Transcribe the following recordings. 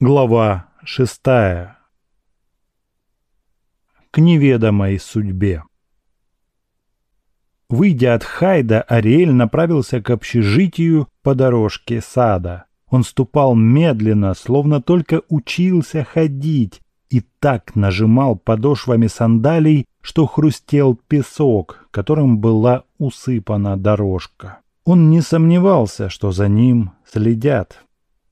Глава шестая. К неведомой судьбе. Выйдя от Хайда, Ариэль направился к общежитию по дорожке сада. Он ступал медленно, словно только учился ходить, и так нажимал подошвами сандалий, что хрустел песок, которым была усыпана дорожка. Он не сомневался, что за ним следят.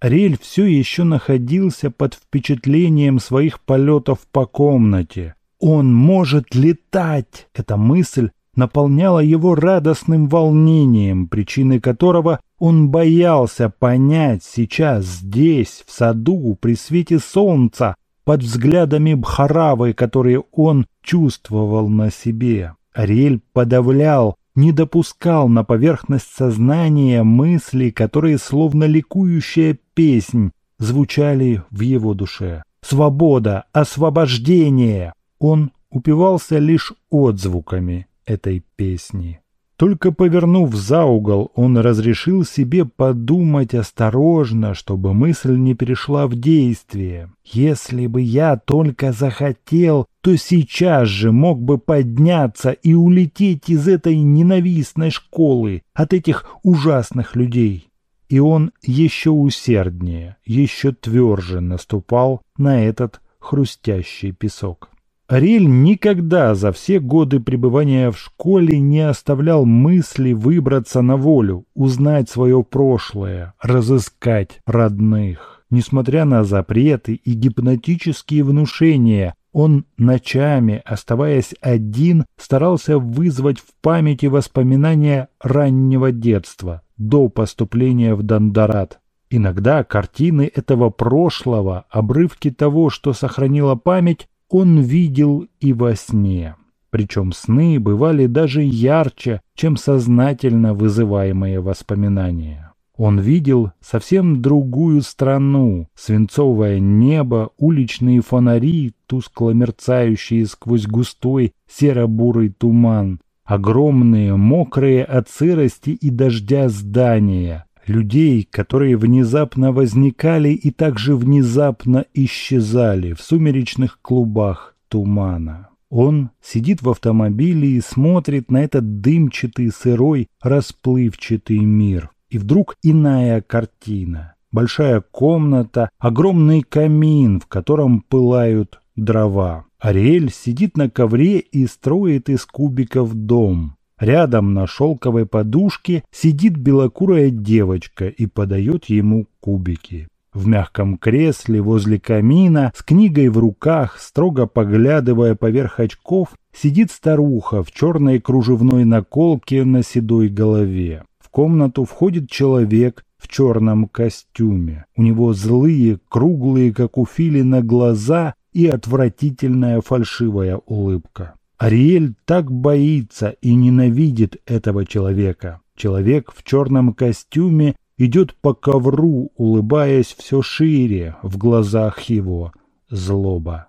Рель все еще находился под впечатлением своих полетов по комнате. Он может летать! Эта мысль наполняла его радостным волнением, причины которого он боялся понять сейчас здесь, в саду, при свете солнца, под взглядами Бхаравы, которые он чувствовал на себе. Ариэль подавлял не допускал на поверхность сознания мысли, которые, словно ликующая песнь, звучали в его душе. Свобода, освобождение! Он упивался лишь отзвуками этой песни. Только повернув за угол, он разрешил себе подумать осторожно, чтобы мысль не перешла в действие. «Если бы я только захотел, то сейчас же мог бы подняться и улететь из этой ненавистной школы, от этих ужасных людей». И он еще усерднее, еще тверже наступал на этот хрустящий песок. Ариэль никогда за все годы пребывания в школе не оставлял мысли выбраться на волю, узнать свое прошлое, разыскать родных. Несмотря на запреты и гипнотические внушения, он ночами, оставаясь один, старался вызвать в памяти воспоминания раннего детства, до поступления в Дондорат. Иногда картины этого прошлого, обрывки того, что сохранила память, он видел и во сне. Причем сны бывали даже ярче, чем сознательно вызываемые воспоминания. Он видел совсем другую страну, свинцовое небо, уличные фонари, тускло мерцающие сквозь густой серо-бурый туман, огромные, мокрые от сырости и дождя здания, людей, которые внезапно возникали и также внезапно исчезали в сумеречных клубах тумана. Он сидит в автомобиле и смотрит на этот дымчатый, сырой, расплывчатый мир. И вдруг иная картина. Большая комната, огромный камин, в котором пылают дрова. Ариэль сидит на ковре и строит из кубиков дом. Рядом на шелковой подушке сидит белокурая девочка и подает ему кубики. В мягком кресле возле камина, с книгой в руках, строго поглядывая поверх очков, сидит старуха в черной кружевной наколке на седой голове. В комнату входит человек в черном костюме. У него злые, круглые, как у филина, глаза и отвратительная фальшивая улыбка. Ариэль так боится и ненавидит этого человека. Человек в черном костюме идет по ковру, улыбаясь все шире, в глазах его злоба.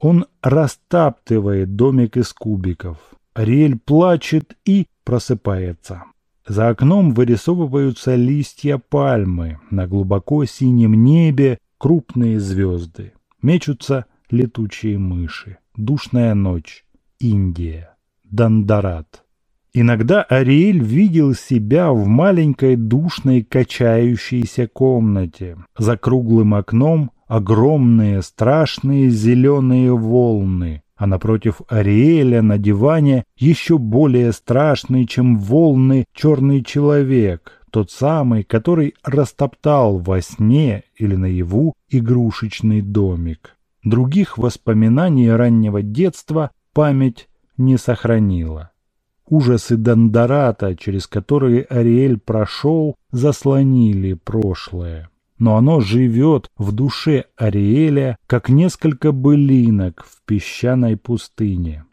Он растаптывает домик из кубиков. Ариэль плачет и просыпается. За окном вырисовываются листья пальмы, на глубоко синем небе крупные звезды. Мечутся летучие мыши. Душная ночь. Индия, Дандарат. Иногда Ариэль видел себя в маленькой душной качающейся комнате. За круглым окном огромные страшные зеленые волны, а напротив Ариэля на диване еще более страшный, чем волны, черный человек, тот самый, который растоптал во сне или наяву игрушечный домик. Других воспоминаний раннего детства память не сохранила. Ужасы Дондората, через которые Ариэль прошел, заслонили прошлое. Но оно живет в душе Ариэля, как несколько былинок в песчаной пустыне.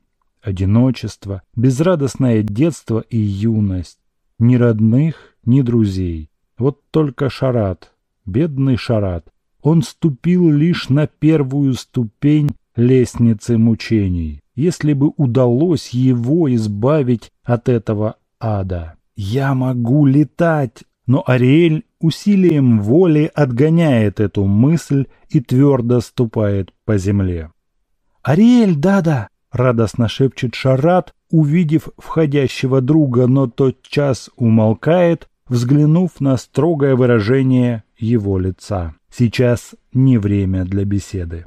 Одиночество, безрадостное детство и юность. Ни родных, ни друзей. Вот только Шарат, бедный Шарат. Он ступил лишь на первую ступень лестницы мучений если бы удалось его избавить от этого ада. «Я могу летать!» Но Ариэль усилием воли отгоняет эту мысль и твердо ступает по земле. «Ариэль, да-да!» – радостно шепчет Шарат, увидев входящего друга, но тот час умолкает, взглянув на строгое выражение его лица. Сейчас не время для беседы.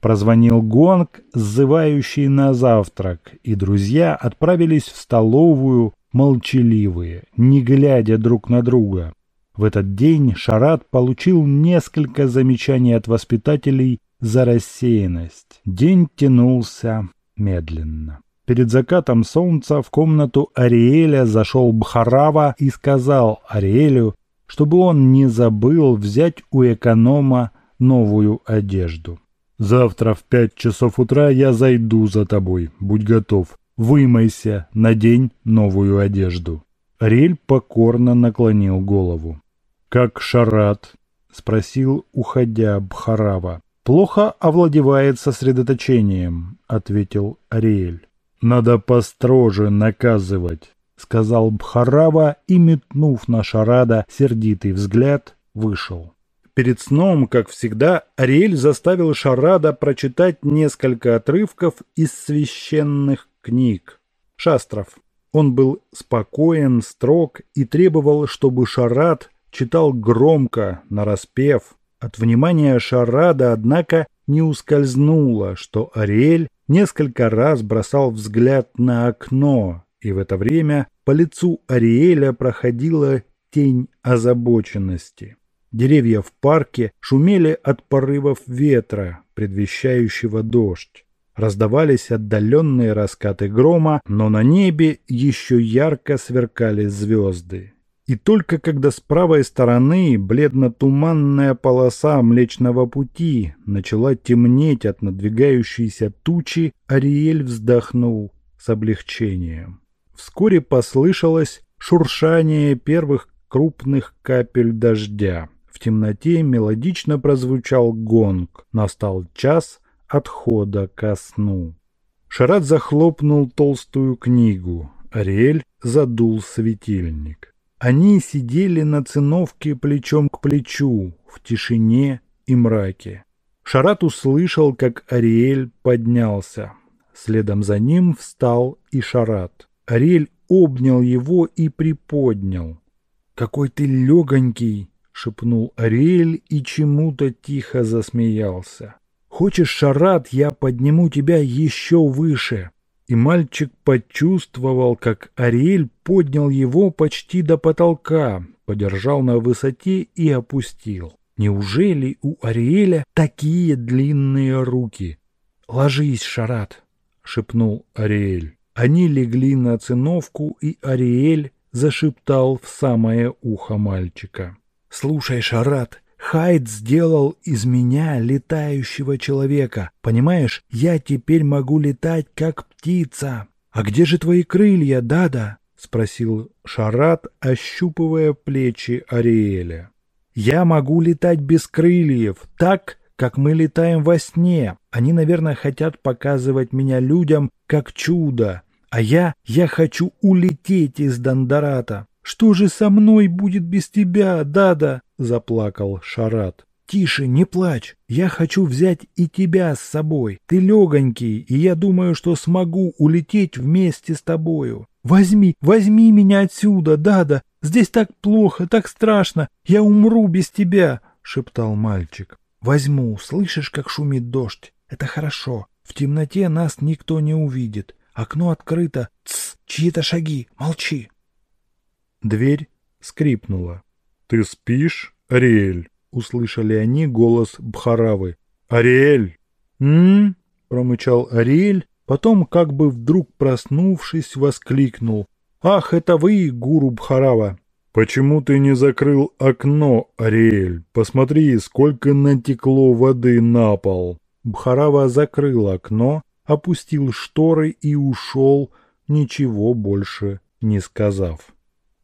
Прозвонил гонг, сзывающий на завтрак, и друзья отправились в столовую, молчаливые, не глядя друг на друга. В этот день Шарат получил несколько замечаний от воспитателей за рассеянность. День тянулся медленно. Перед закатом солнца в комнату Ариэля зашел Бхарава и сказал Ариэлю, чтобы он не забыл взять у эконома новую одежду. «Завтра в пять часов утра я зайду за тобой, будь готов. Вымойся, надень новую одежду». Ариэль покорно наклонил голову. «Как Шарат?» – спросил, уходя Бхарава. «Плохо овладевает сосредоточением», – ответил Ариэль. «Надо построже наказывать», – сказал Бхарава и, метнув на Шарада сердитый взгляд, вышел. Перед сном, как всегда, Ариэль заставил Шарада прочитать несколько отрывков из священных книг. Шастров. Он был спокоен, строг и требовал, чтобы Шарад читал громко, нараспев. От внимания Шарада, однако, не ускользнуло, что Ариэль несколько раз бросал взгляд на окно, и в это время по лицу Ариэля проходила тень озабоченности. Деревья в парке шумели от порывов ветра, предвещающего дождь. Раздавались отдаленные раскаты грома, но на небе еще ярко сверкали звезды. И только когда с правой стороны бледно-туманная полоса Млечного Пути начала темнеть от надвигающейся тучи, Ариэль вздохнул с облегчением. Вскоре послышалось шуршание первых крупных капель дождя. В темноте мелодично прозвучал гонг. Настал час отхода ко сну. Шарат захлопнул толстую книгу. Ариэль задул светильник. Они сидели на циновке плечом к плечу, в тишине и мраке. Шарат услышал, как Ариэль поднялся. Следом за ним встал и Шарат. Ариэль обнял его и приподнял. «Какой ты легонький!» — шепнул Ариэль и чему-то тихо засмеялся. «Хочешь, Шарат, я подниму тебя еще выше?» И мальчик почувствовал, как Ариэль поднял его почти до потолка, подержал на высоте и опустил. Неужели у Ариэля такие длинные руки? «Ложись, Шарат!» — шепнул Ариэль. Они легли на циновку, и Ариэль зашептал в самое ухо мальчика. «Слушай, Шарат, Хайд сделал из меня летающего человека. Понимаешь, я теперь могу летать, как птица. А где же твои крылья, Дада? спросил Шарат, ощупывая плечи Ариэля. Я могу летать без крыльев, так, как мы летаем во сне. Они, наверное, хотят показывать меня людям как чудо. А я, я хочу улететь из Дандарата. Что же со мной будет без тебя, Дада? заплакал Шарат. «Тише, не плачь. Я хочу взять и тебя с собой. Ты легонький, и я думаю, что смогу улететь вместе с тобою. Возьми, возьми меня отсюда, Дада. Здесь так плохо, так страшно. Я умру без тебя», — шептал мальчик. «Возьму. Слышишь, как шумит дождь? Это хорошо. В темноте нас никто не увидит. Окно открыто. Тсс, чьи-то шаги. Молчи». Дверь скрипнула. «Ты спишь, Ариэль?» — услышали они голос Бхаравы. «Ариэль!» «М-м-м!» промычал Ариэль, потом, как бы вдруг проснувшись, воскликнул. «Ах, это вы, гуру Бхарава!» «Почему ты не закрыл окно, Ариэль? Посмотри, сколько натекло воды на пол!» Бхарава закрыл окно, опустил шторы и ушел, ничего больше не сказав.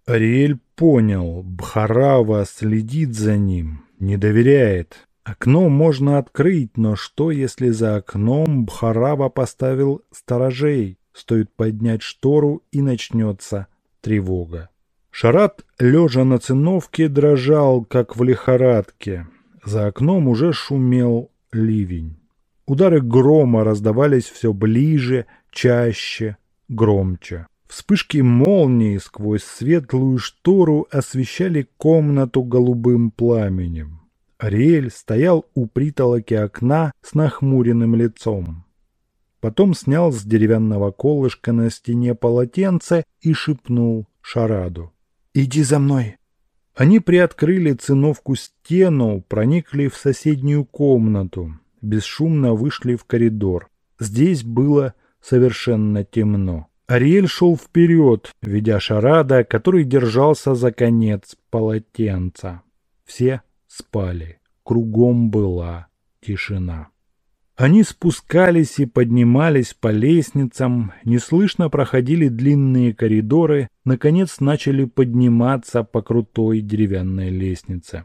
Ариэль понял, Бхарава следит за ним, не доверяет. Окно можно открыть, но что, если за окном Бхарава поставил сторожей? Стоит поднять штору и начнется тревога. Шарат, лежа на циновке, дрожал, как в лихорадке. За окном уже шумел ливень. Удары грома раздавались все ближе, чаще, громче. Вспышки молнии сквозь светлую штору освещали комнату голубым пламенем. Ариэль стоял у притолоки окна с нахмуренным лицом. Потом снял с деревянного колышка на стене полотенце и шепнул Шараду. «Иди за мной!» Они приоткрыли циновку стену, проникли в соседнюю комнату, бесшумно вышли в коридор. Здесь было совершенно темно. Ариэль шел вперед, ведя Шарада, который держался за конец полотенца. Все спали. Кругом была тишина. Они спускались и поднимались по лестницам, неслышно проходили длинные коридоры, наконец начали подниматься по крутой деревянной лестнице.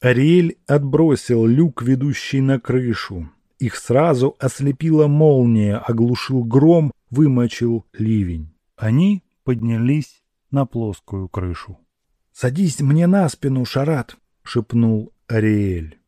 Ариэль отбросил люк, ведущий на крышу. Их сразу ослепила молния, оглушил гром, вымочил ливень. Они поднялись на плоскую крышу. «Садись мне на спину, Шарат!» — шепнул Ариэль.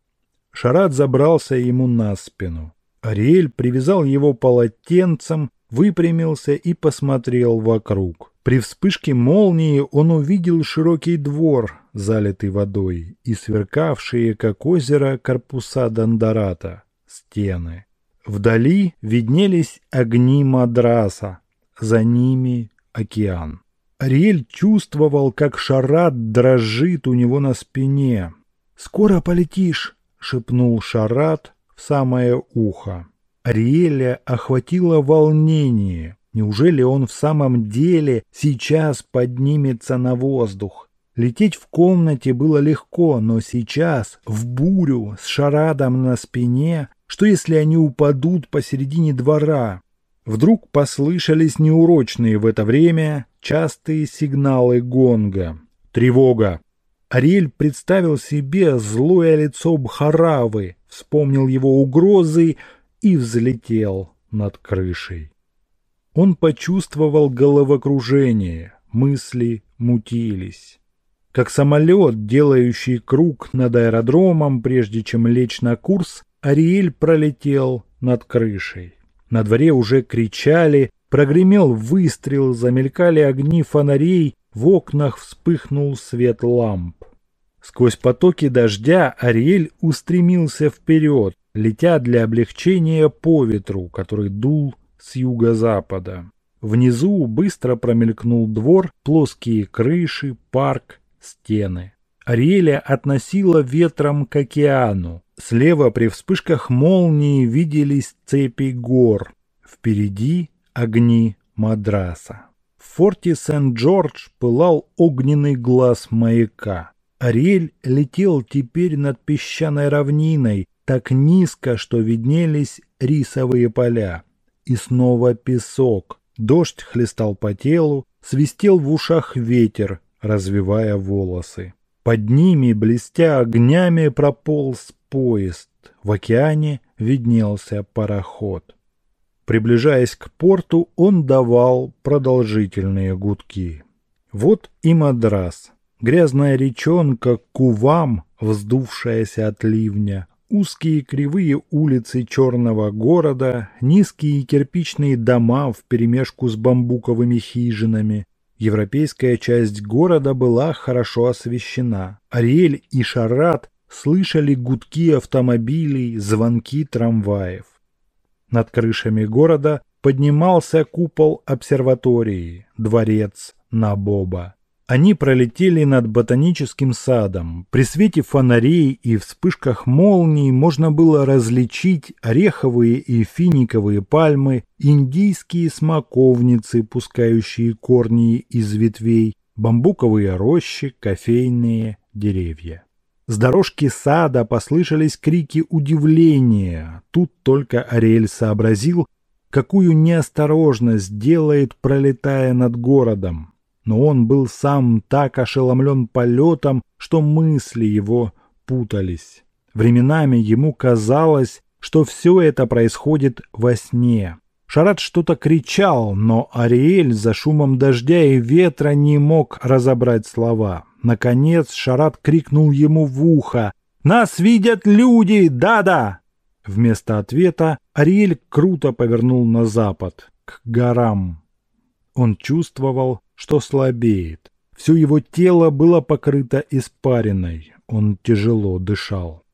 Шарат забрался ему на спину. Ариэль привязал его полотенцем, выпрямился и посмотрел вокруг. При вспышке молнии он увидел широкий двор, залитый водой, и сверкавшие, как озеро, корпуса Дондората, стены. Вдали виднелись огни Мадраса, за ними океан. Ариэль чувствовал, как Шарат дрожит у него на спине. «Скоро полетишь!» — шепнул Шарат в самое ухо. Ариэля охватило волнение. Неужели он в самом деле сейчас поднимется на воздух? Лететь в комнате было легко, но сейчас, в бурю, с шарадом на спине, что если они упадут посередине двора? Вдруг послышались неурочные в это время частые сигналы гонга. Тревога! Ариэль представил себе злое лицо Бхаравы, вспомнил его угрозы и взлетел над крышей. Он почувствовал головокружение, мысли мутились. Как самолет, делающий круг над аэродромом, прежде чем лечь на курс, Ариэль пролетел над крышей. На дворе уже кричали, прогремел выстрел, замелькали огни фонарей, в окнах вспыхнул свет ламп. Сквозь потоки дождя Ариэль устремился вперед, летя для облегчения по ветру, который дул с юго-запада. Внизу быстро промелькнул двор, плоские крыши, парк, стены. Ариэля относила ветром к океану. Слева при вспышках молнии виделись цепи гор. Впереди огни Мадраса. В форте Сент-Джордж пылал огненный глаз маяка. Ариэль летел теперь над песчаной равниной, так низко, что виднелись рисовые поля. И снова песок. Дождь хлестал по телу, свистел в ушах ветер, развивая волосы. Под ними, блестя огнями, прополз поезд. В океане виднелся пароход. Приближаясь к порту, он давал продолжительные гудки. Вот и Мадрас. Грязная речонка Кувам, вздувшаяся от ливня, узкие кривые улицы черного города, низкие кирпичные дома вперемешку с бамбуковыми хижинами. Европейская часть города была хорошо освещена. Ариэль и Шарат слышали гудки автомобилей, звонки трамваев. Над крышами города поднимался купол обсерватории, дворец Набоба. Они пролетели над ботаническим садом. При свете фонарей и вспышках молний можно было различить ореховые и финиковые пальмы, индийские смоковницы, пускающие корни из ветвей, бамбуковые рощи, кофейные деревья. С дорожки сада послышались крики удивления. Тут только Ариэль сообразил, какую неосторожность делает, пролетая над городом но он был сам так ошеломлен полетом, что мысли его путались. Временами ему казалось, что все это происходит во сне, Шарат что-то кричал, но Ариэль за шумом дождя и ветра не мог разобрать слова. Наконец Шарат крикнул ему в ухо «Нас видят люди! Да-да!» Вместо ответа Ариэль круто повернул на запад, к горам. Он чувствовал, что слабеет. Все его тело было покрыто испариной. Он тяжело дышал.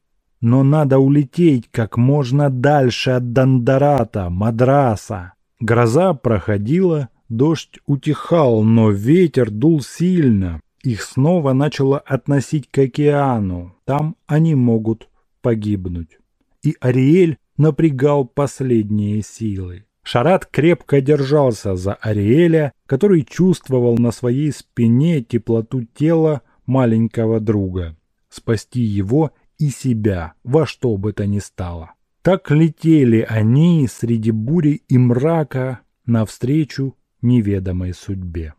Но надо улететь как можно дальше от Дандарата, Мадраса. Гроза проходила, дождь утихал, но ветер дул сильно. Их снова начало относить к океану. Там они могут погибнуть. И Ариэль напрягал последние силы. Шарат крепко держался за Ариэля, который чувствовал на своей спине теплоту тела маленького друга. Спасти его и себя во что бы то ни стало. Так летели они среди бури и мрака навстречу неведомой судьбе.